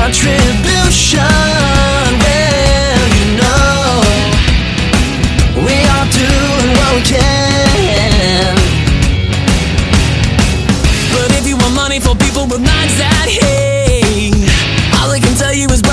contribution. Well, you know, we are doing what we can. But if you want money for people with minds that hate, all I can tell you is.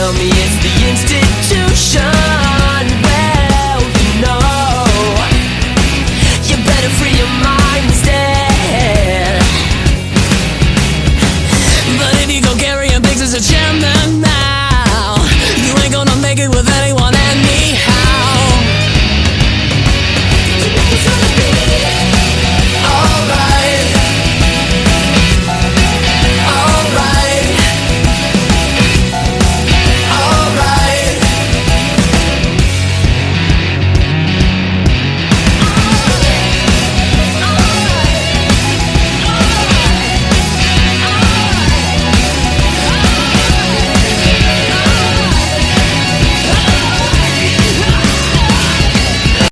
tell me it's the institution. Well, you know, you better free your mind instead. But if you go carrying pigs as a chairman Mao, you ain't gonna make it with any.